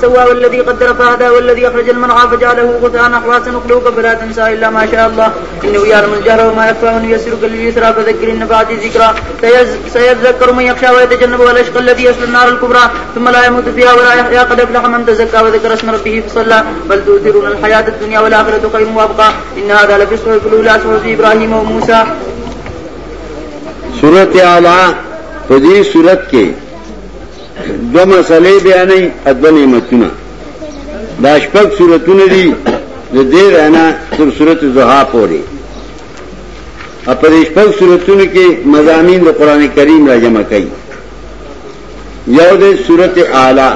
سوى والذي قدر فهدى والذي أخرج المرعى فجعله غثاء نحوا سنقلوك فلا تنسى إلا ما شاء الله. إنه يعلم الجهر وما يخفى وأن يسرك لليسرى فذكر إن بعد ذكرى. سيذكر من يخشى ويتجنبها الأشقى الذي يصل النار الكبرى. ثم لا يموت فيها ولا يحيى قد أفلح من تزكى وذكر اسم ربه فصلى. بل تؤثرون الحياة الدنيا والآخرة خير وأبقى. إن هذا لفي الصحف الأولى، صحف إبراهيم وموسى. صورت اعلی فدی صورت کے دو مسئلے بیا نہیں ادب نعمتنا داشپک صورتوں نے دی جو دے رہنا پھر صورت زحا پورے۔ اپریشپک صورتوں کے مضامین و قرآن کریم را جمع کئی۔ یود صورت اعلی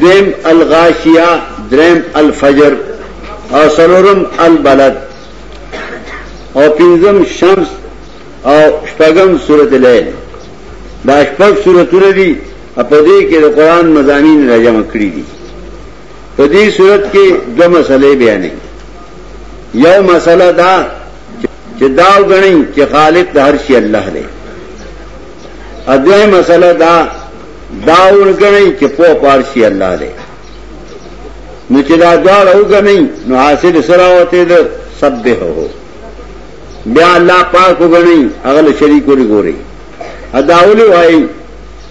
دیم الغاشیہ، دریم الفجر، اور سرورم البلد۔ اور پنزم شمس، اور شپگم صورت لیل۔ دا شپگ صورتونه په دې کې د قران مضامین راجمع کړی دي په دې صورت کې دو مسلې بیانې یو مسله دا چې دا غني چې خالق د هر شي الله دی اځه مسله دا دا ورګنی چې په پارشي الله دی نو چې دا دا وګنی نو حاصل سره وته ده سبه هو بیا الله پاک وګنی هغه شریک وري ګوري اداولی وائی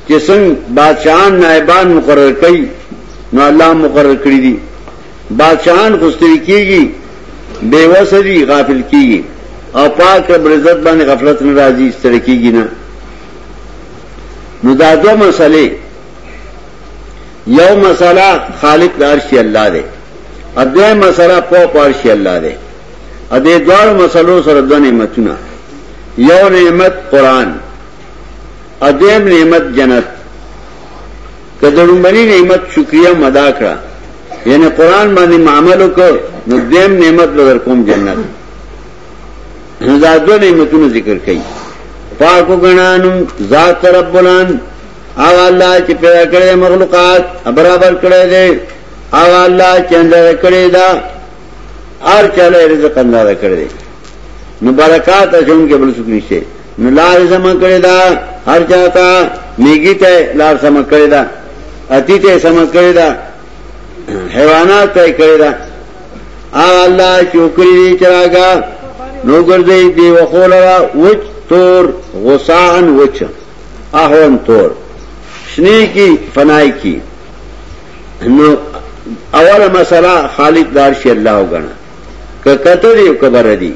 چې څنګه بادشاہان نائبان مقرر کړي نو الله مقرر کړی دي بادشاہان خوستری کیږي بیوسری غافل کیږي او پاک رب عزت باندې غفلت نه راځي ستړي کیږي نه نو دا دو مسئلے۔ یو مسئلہ خالق دارشی اللہ دے۔ ادوے مسئلہ پو پارشی اللہ دے۔ ادے دوار مسئلوں سر دو نعمتنا یو نعمت قرآن۔ ادیم نعمت جنت. کدڑمبنی نعمت شکریہ مدا کرا. یعنی قرآن باندې معاملو کو نو دیم نعمت بدر کوم جنت. زادو نعمتونو ذکر کړي پاکو غنانم ذات رب بلند هغه الله چې پیدا کړی مخلوقات، برابر کړی دی هغه الله چې اندر کړی دا. هر چاله رزق اندر کړی نو برکات اچون کې بل څه نشته نو لار سم کړی دا هر چاته میګی ته لار سم کړی دا، اتی ته سم کړی دا، حیوانات ته کړی دا۔ ا الله چوکری چراغا نو ګرځي دی وخولرا وچ تور غسان وچ اهون تور۔ شنی کی، فنائی کی۔ نو اول مسئلہ خالق دار شي الله وګڼه ک کته دی کبر دی۔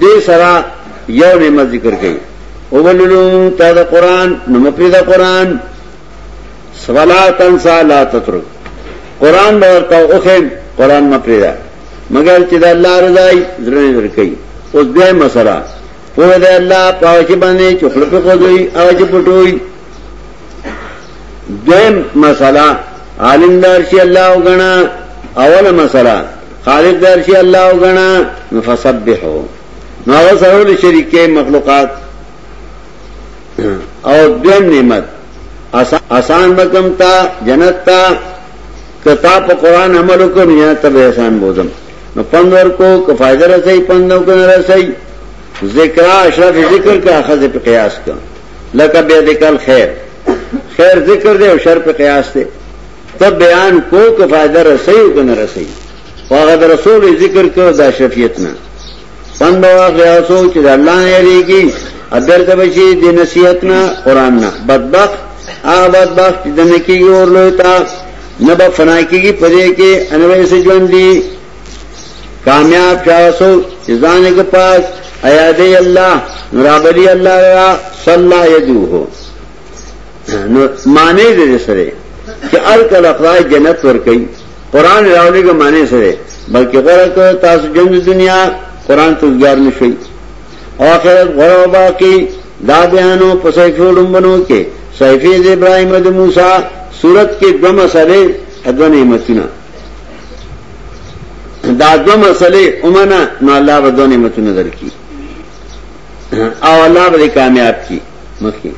دې سره یو نعمت ذکر کړي او ولولو تا دا قران نو دا قران سوالا تنسا لا تترک. قران ورته اوخه قران مپری دا. مگر چې دا الله رضای زړه ورکړي اوس دې مسله په دې الله پاوچ باندې چخړ په کوی اواز پټوي دیم مسله عالم دار شي الله وګڼا اول مسله خالق دار شي الله وګڼا فسبحوا نو هغه سره مخلوقات۔ او دیم نعمت، آسان بکم تا، جنت تا کتا په قران عمل وکړ یا ته آسان بوزم۔ نو پندور کو که فائدہ رسئی کو نہ رسئی ذکر اشرف ذکر کا اخذ پہ قیاس کا۔ لکا بے دکل خیر خیر ذکر دے اور شر پہ قیاس دے۔ تب بیان کو، کہ فائدہ رسئی کو نہ رسئی واغد رسول ذکر کو، دا شفیت نہ پند قیاسو چې الله نه یریږي ادر ته بشي د نصیحت نه قران نه بدبخت هغه بدبخت چې د نکی اور لوتا نه به فنا کیږي پدې کې انوي سے ژوند دي کامیاب چاسو چې ځان پاس۔ ایاد الله نورابلی الله را صلی یدوه نو، معنی دې سره چې الکل اخراج جنت ور کوي قران راولې کو معنی سره بلکې غره تاسو جنت دنیا قرآن تو گیار نشوئی آخرت غرو باقی دادیانو پسیفو لنبنو کے صحیفیز ابراہیم اد موسیٰ صورت کے دو مسئلے ادو نعمتنا دا دو مسئلے امنا نو اللہ با دو نعمتنا در کی۔ او اللہ با دی کامیاب کی۔ مخیم